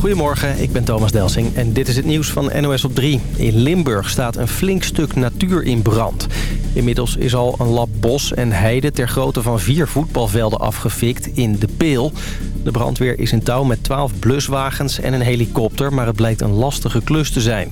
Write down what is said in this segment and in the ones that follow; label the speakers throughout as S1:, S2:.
S1: Goedemorgen, ik ben Thomas Delsing en dit is het nieuws van NOS op 3. In Limburg staat een flink stuk natuur in brand. Inmiddels is al een lap bos en heide ter grootte van vier voetbalvelden afgefikt in de Peel. De brandweer is in touw met 12 bluswagens en een helikopter, maar het blijkt een lastige klus te zijn.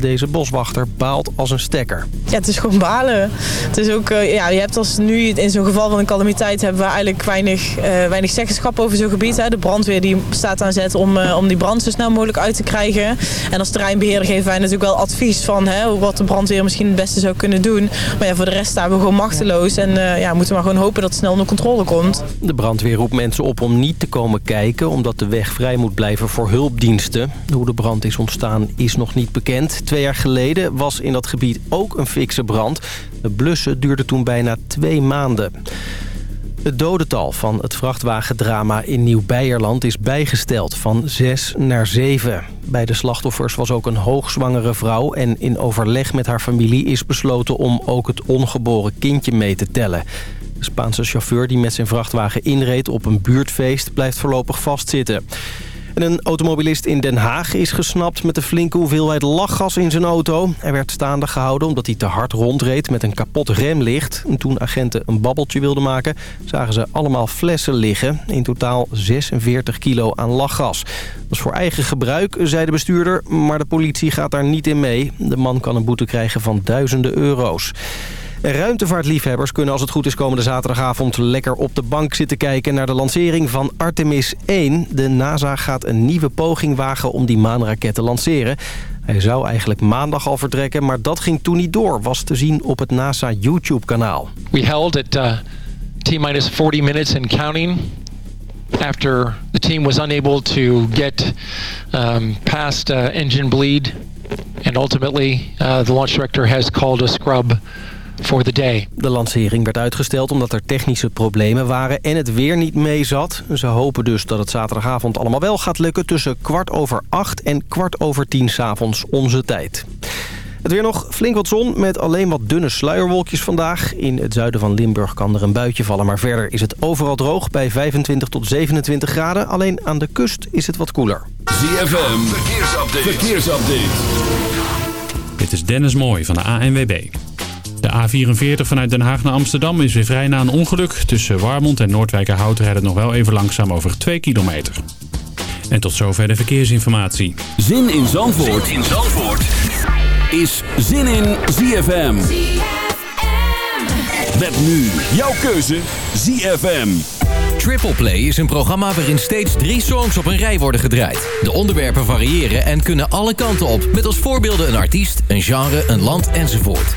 S1: Deze boswachter baalt als een stekker.
S2: Ja, het is gewoon balen. Het is ook, uh, ja, je hebt als nu in zo'n geval van een calamiteit hebben we eigenlijk weinig, uh, weinig zeggenschap over zo'n gebied. Hè. De brandweer die staat aan zet om, uh, om die brand zo snel mogelijk uit te krijgen. En als terreinbeheerder geven wij natuurlijk wel advies van hè, wat de brandweer misschien het beste zou kunnen doen. Maar ja, voor de rest staan we gewoon machteloos en ja, moeten we maar gewoon hopen dat het snel onder controle komt.
S1: De brandweer roept mensen op om niet te komen kijken omdat de weg vrij moet blijven voor hulpdiensten. Hoe de brand is ontstaan is nog niet bekend. Twee jaar geleden was in dat gebied ook een fikse brand. De blussen duurde toen bijna twee maanden. Het dodental van het vrachtwagendrama in Nieuw-Beierland is bijgesteld van 6 naar 7. Bij de slachtoffers was ook een hoogzwangere vrouw... en in overleg met haar familie is besloten om ook het ongeboren kindje mee te tellen. De Spaanse chauffeur die met zijn vrachtwagen inreed op een buurtfeest blijft voorlopig vastzitten. En een automobilist in Den Haag is gesnapt met een flinke hoeveelheid lachgas in zijn auto. Hij werd staande gehouden omdat hij te hard rondreed met een kapot remlicht. En toen agenten een babbeltje wilden maken, zagen ze allemaal flessen liggen. In totaal 46 kilo aan lachgas. Dat is voor eigen gebruik, zei de bestuurder, maar de politie gaat daar niet in mee. De man kan een boete krijgen van duizenden euro's. Ruimtevaartliefhebbers kunnen als het goed is komende zaterdagavond lekker op de bank zitten kijken naar de lancering van Artemis 1. De NASA gaat een nieuwe poging wagen om die maanraket te lanceren. Hij zou eigenlijk maandag al vertrekken, maar dat ging toen niet door. Was te zien op het NASA YouTube-kanaal.
S3: We held at uh, T-minus 40 minutes and counting after the team was unable to get um, past uh, engine bleed. And ultimately, uh, the launch director has called a scrub for the day.
S1: De lancering werd uitgesteld omdat er technische problemen waren en het weer niet mee zat. Ze hopen dus dat het zaterdagavond allemaal wel gaat lukken tussen kwart over acht en kwart over tien s'avonds onze tijd. Het weer nog flink wat zon met alleen wat dunne sluierwolkjes vandaag. In het zuiden van Limburg kan er een buitje vallen, maar verder is het overal droog bij 25 tot 27 graden. Alleen aan de kust is het wat koeler.
S4: ZFM, verkeersupdate. verkeersupdate.
S5: Dit is Dennis Mooij van de ANWB. De A44 vanuit Den Haag naar Amsterdam is weer vrij na een ongeluk. Tussen Warmond en Noordwijkerhout rijdt het nog wel even langzaam over 2 kilometer. En tot zover de verkeersinformatie.
S4: Zin in Zandvoort, zin in Zandvoort. is Zin in ZFM. Met nu jouw keuze ZFM.
S6: Triple Play is een programma waarin steeds drie songs op een rij worden gedraaid. De onderwerpen variëren en kunnen alle kanten op. Met als voorbeelden een artiest, een genre, een land enzovoort.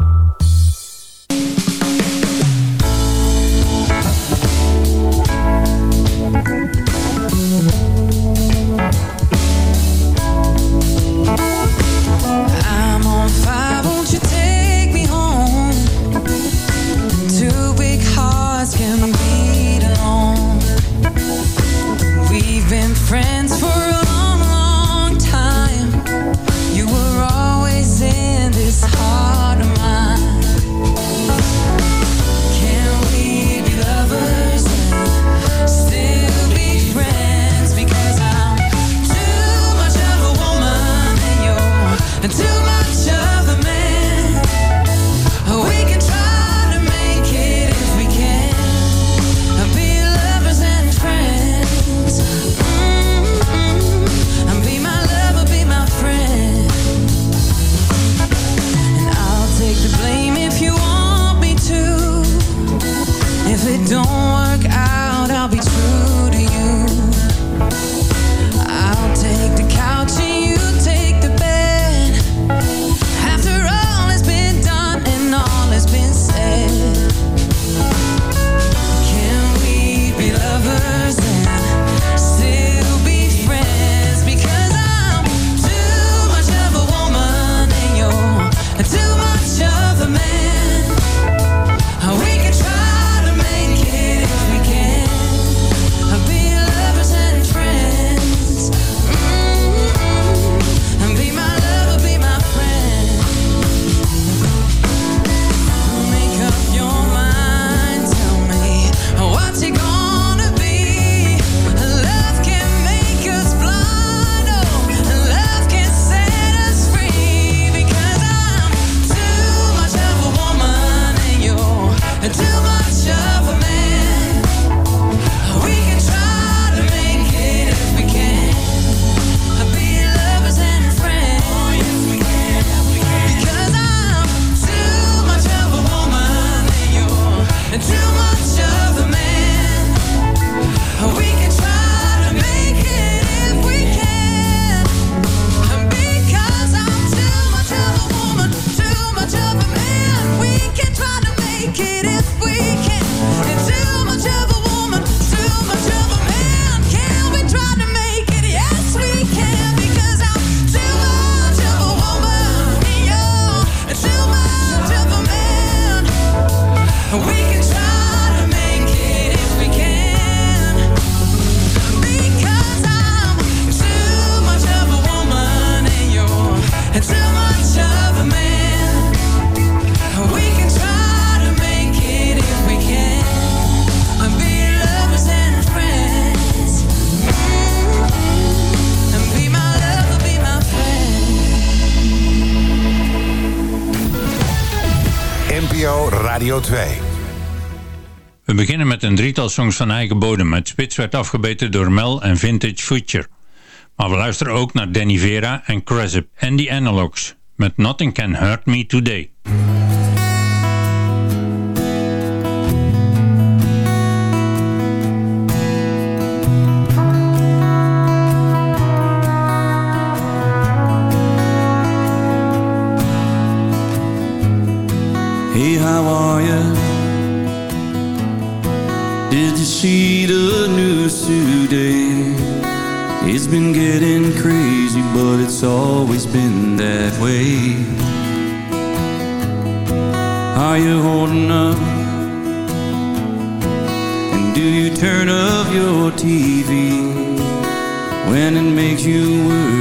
S7: and songs van eigen bodem. met spits werd afgebeten door Mel en Vintage Future. Maar we luisteren ook naar Danny Vera en en The Analogs met Nothing Can Hurt Me Today.
S8: day. It's been getting crazy But it's always been that way. Are you holding up? And do you turn off your TV When it makes you worry?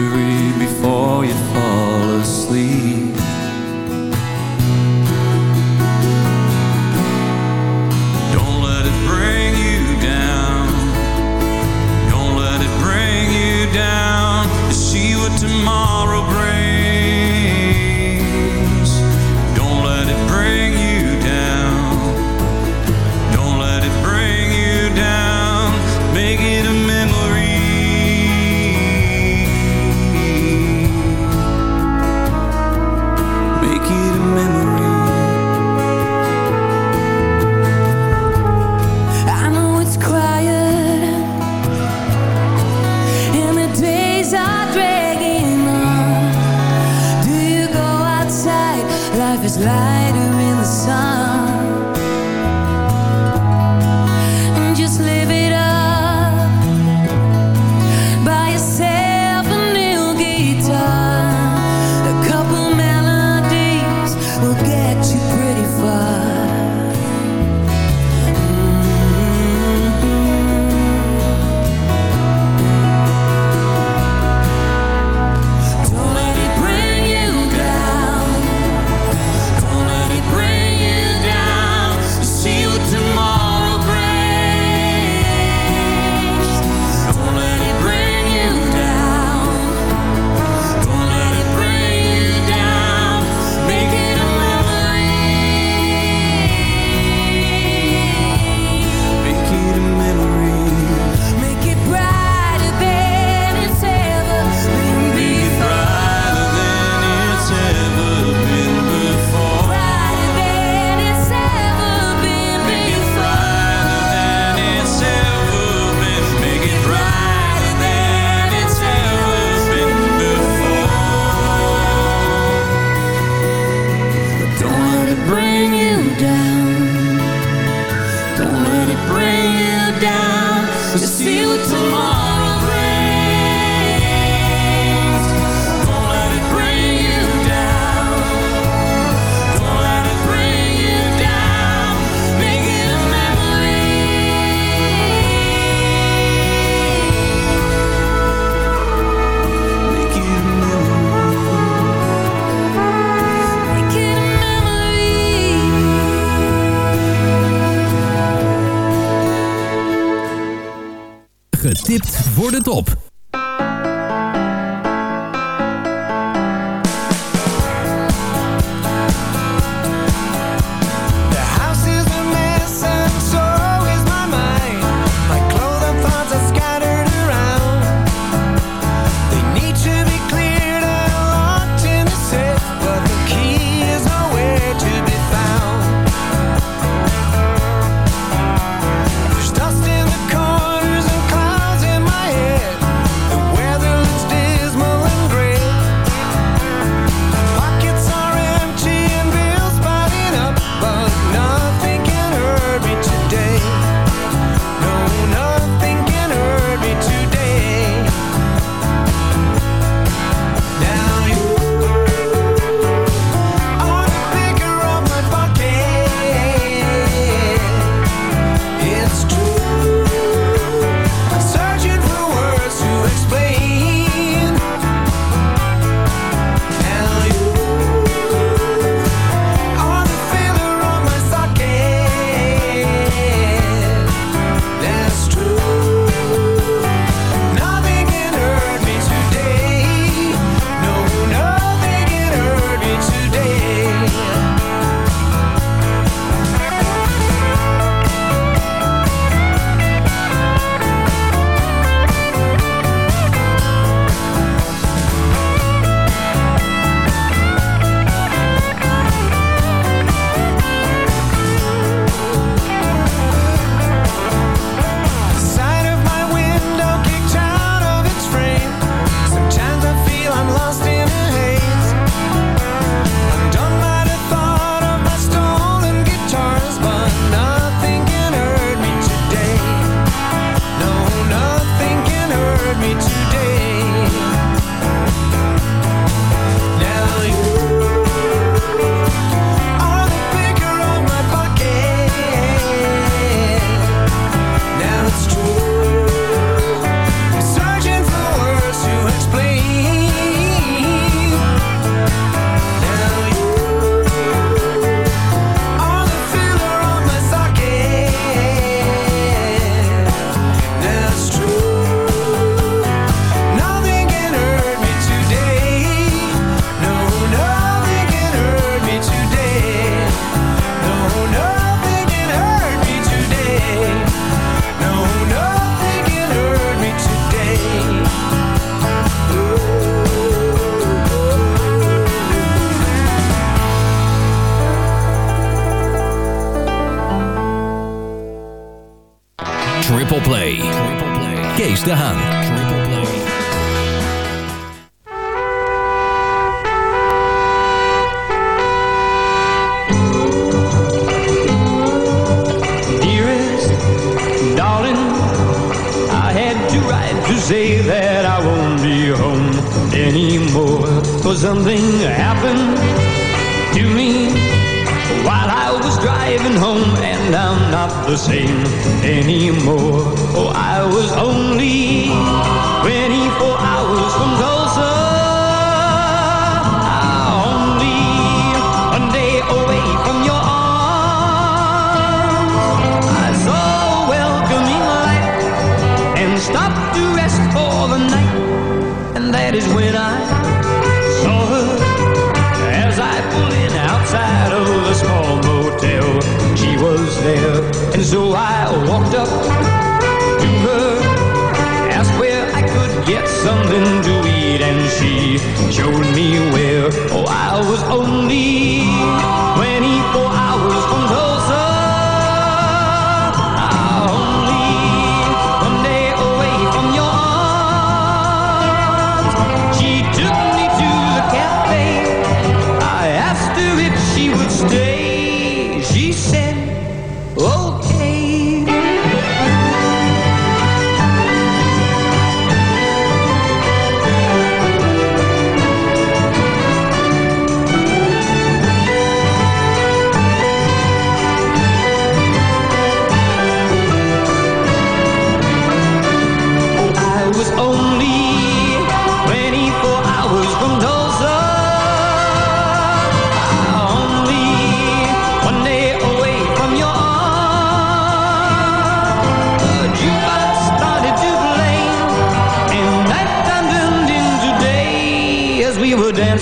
S9: De
S10: Haan.
S9: Triple play.
S11: Dearest, darling, I had to write to say that I won't be home anymore. Cause something happened to me while I was driving home, and I'm not the same anymore. Oh, I was only 24 hours from Tulsa. Only one day away from your arms. I saw a welcoming light and stopped to rest for the night. And that is when I there, and so I walked up to her, asked where I could get something to eat, and she showed me where. Oh, I was only 24 hours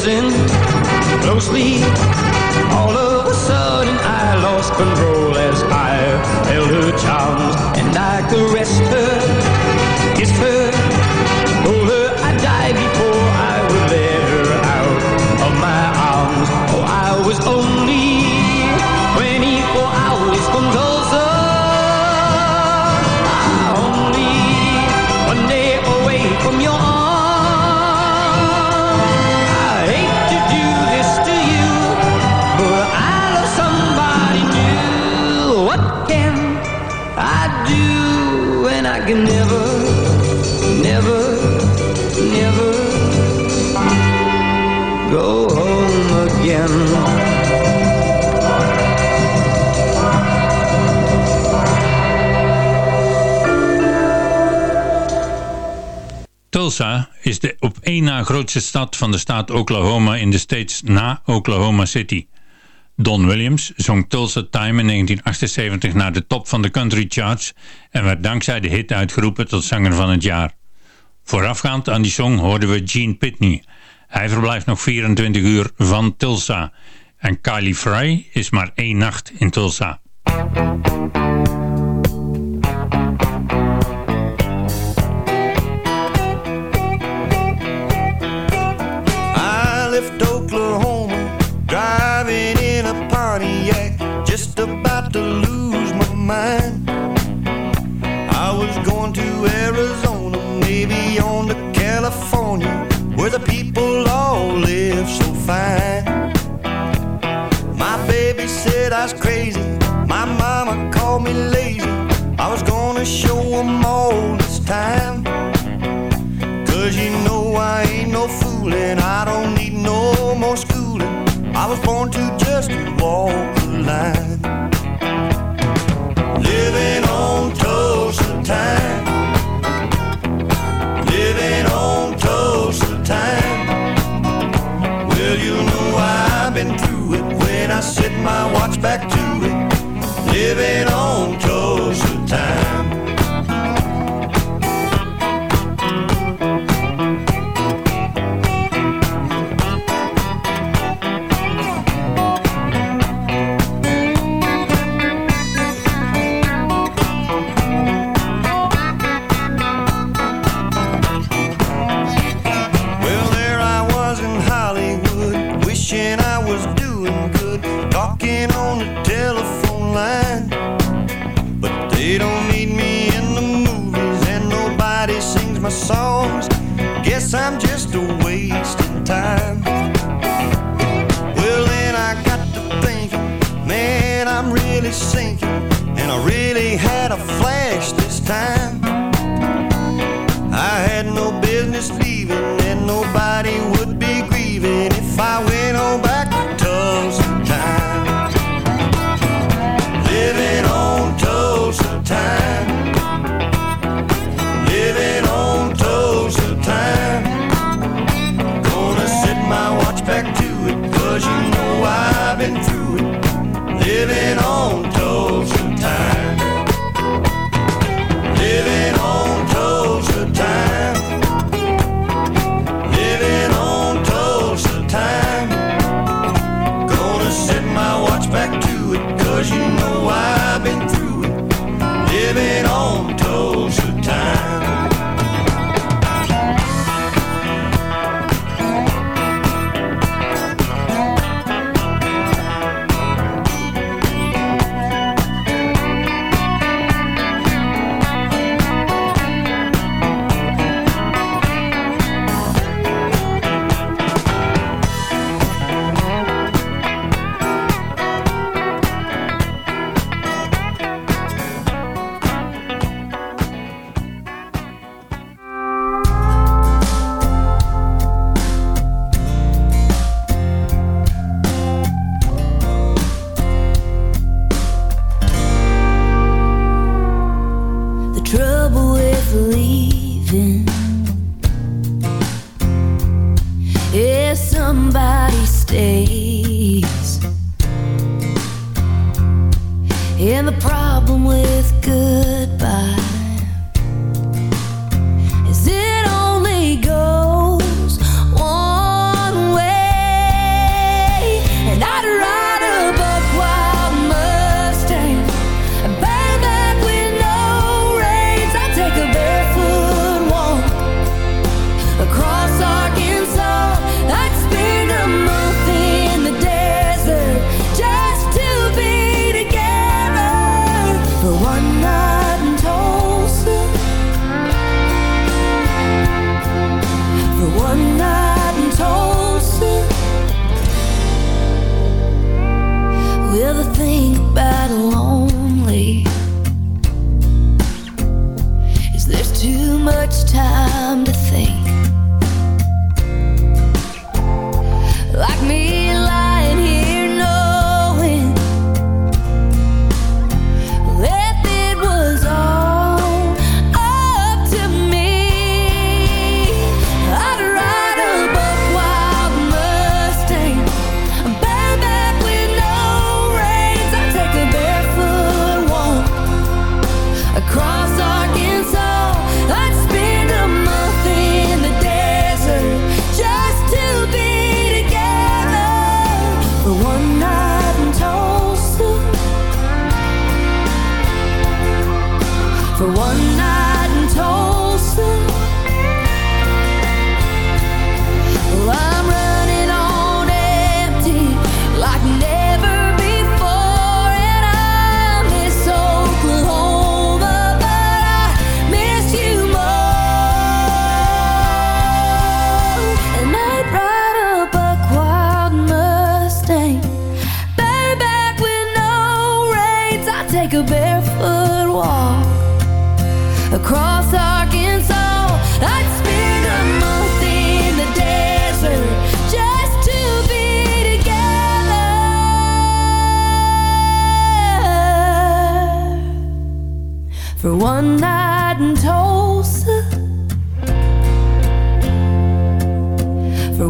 S11: dancing closely. All of a sudden, I lost control as I held her charms and I caressed her, kissed her, told her I'd die before I would let her out of my arms. Oh, I was only 24 hours from Tulsa. Only one day away from your never, never, go?
S7: Tulsa is de op één na grootste stad van de staat Oklahoma in de States na Oklahoma City. Don Williams zong Tulsa Time in 1978 naar de top van de country charts en werd dankzij de hit uitgeroepen tot zanger van het jaar. Voorafgaand aan die song hoorden we Gene Pitney. Hij verblijft nog 24 uur van Tulsa. En Kylie Frey is maar één nacht in Tulsa.
S10: on.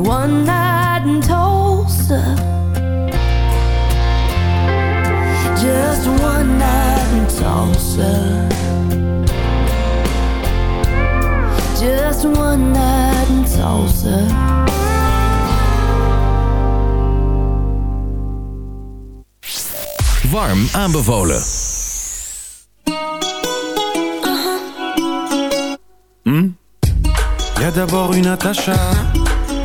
S6: one night in Tulsa. Just one night in Tulsa. Just one night in Tulsa.
S9: Warm aanbevolen.
S12: Uh -huh. hmm? Y'a d'abord une Natacha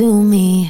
S6: To me.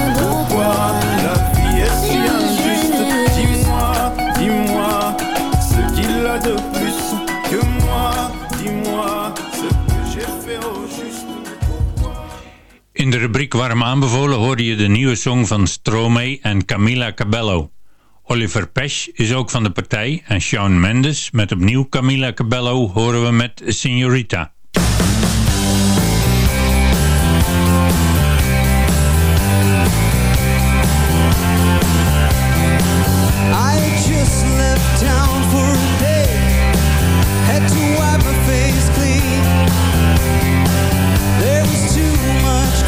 S12: de
S7: rubriek Warm aanbevolen hoorde je de nieuwe song van Stromae en Camila Cabello. Oliver Pesch is ook van de partij en Shawn Mendes met opnieuw Camila Cabello horen we met Signorita.
S10: Face. There was too much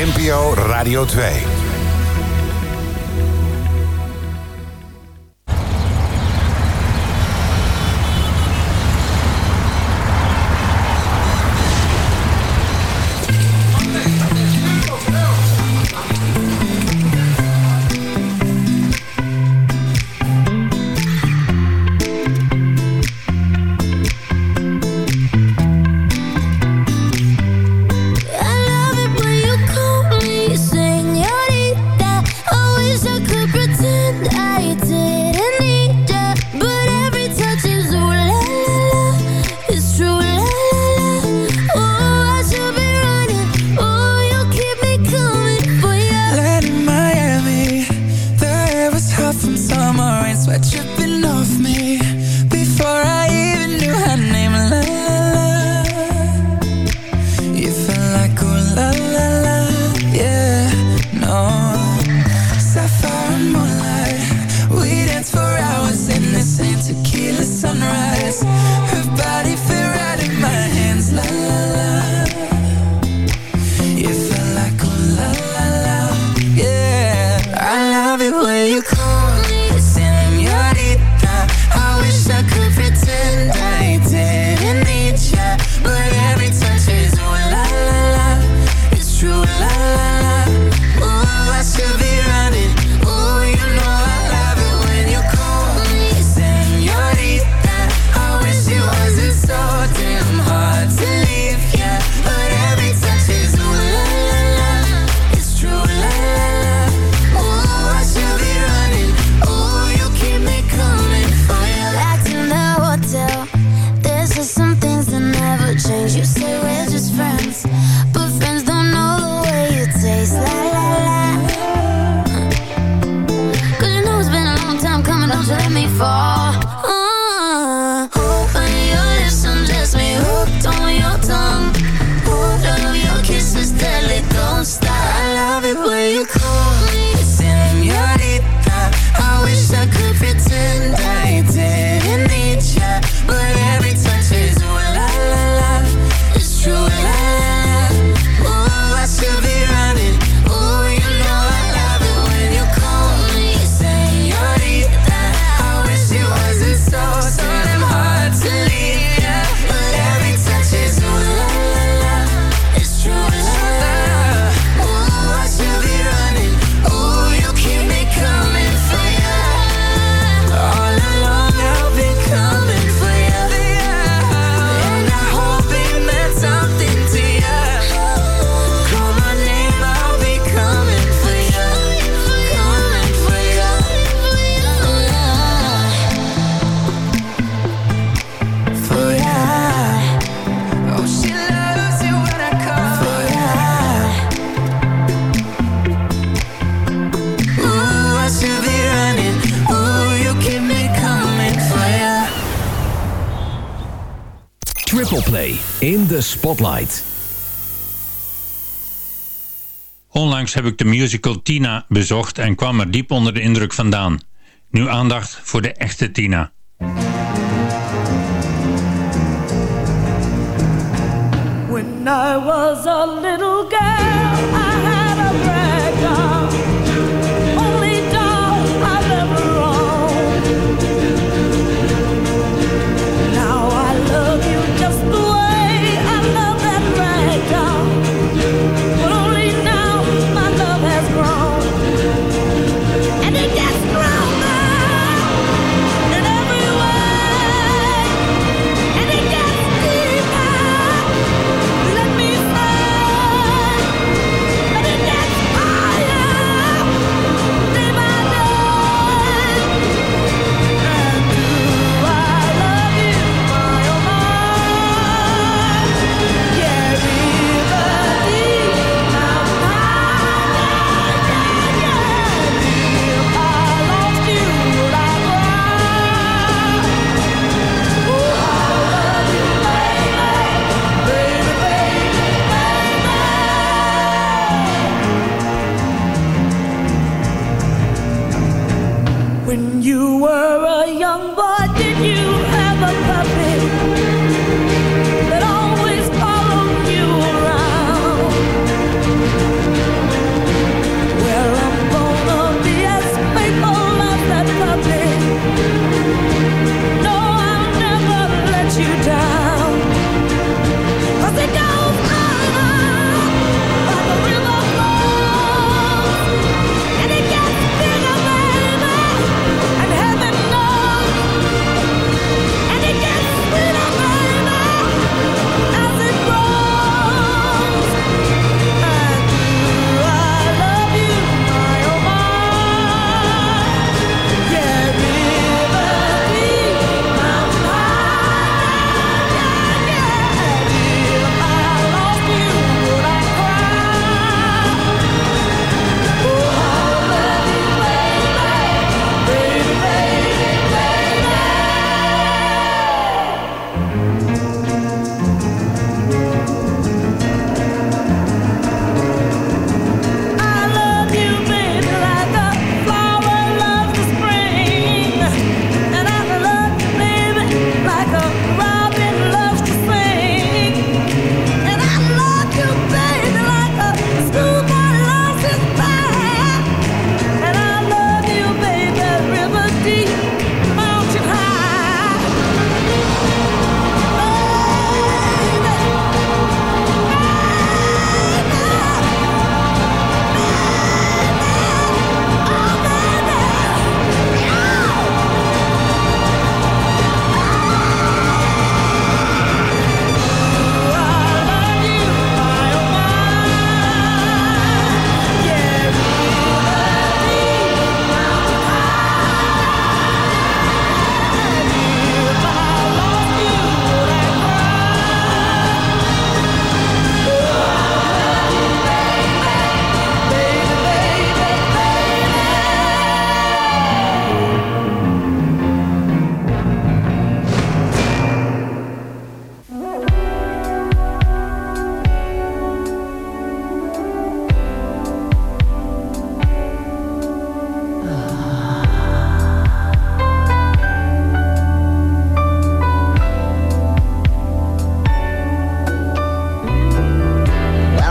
S13: NPO Radio 2.
S7: Onlangs heb ik de musical Tina bezocht en kwam er diep onder de indruk vandaan. Nu aandacht voor de echte Tina.
S14: When I was a little girl, I had a.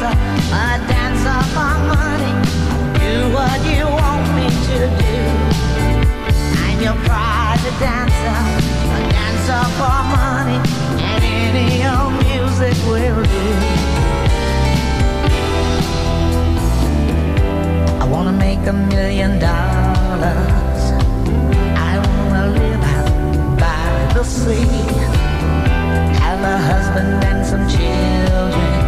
S15: a dancer for money. Do what you want me to do. Dancer, a dancer for money, and any old music will do. I wanna make a million dollars. I wanna live out by the sea have a husband and some children.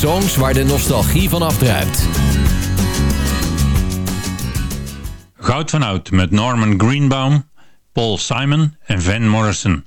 S16: Songs waar
S17: de nostalgie van afdruipt. Goud van Oud met Norman Greenbaum, Paul Simon en Van Morrison.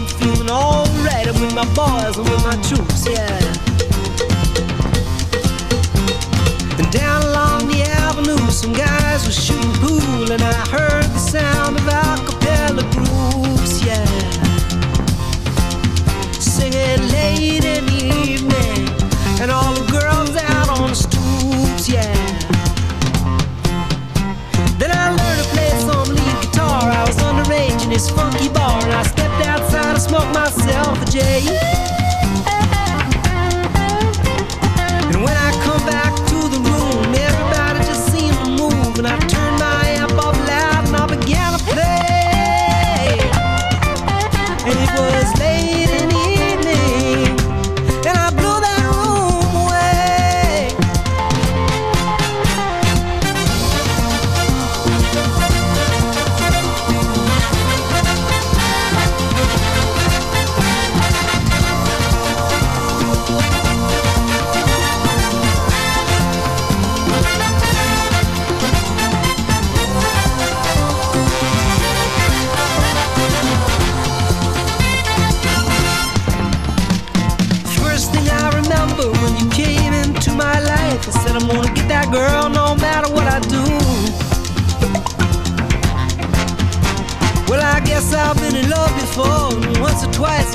S17: I'm feeling alright. I'm with my boys, I'm with my troops, yeah. DJ.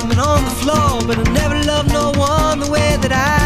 S17: woman on the floor, but I never loved no one the way that I.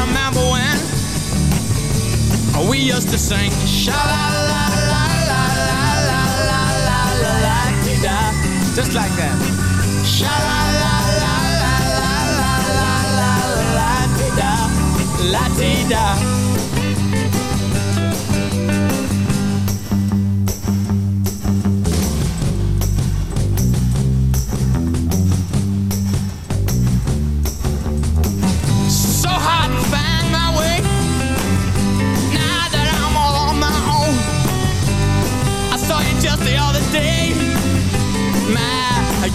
S18: remember when we used to sing sha la la la la la la la la la la da just like that sha la la la la la la la la la la la la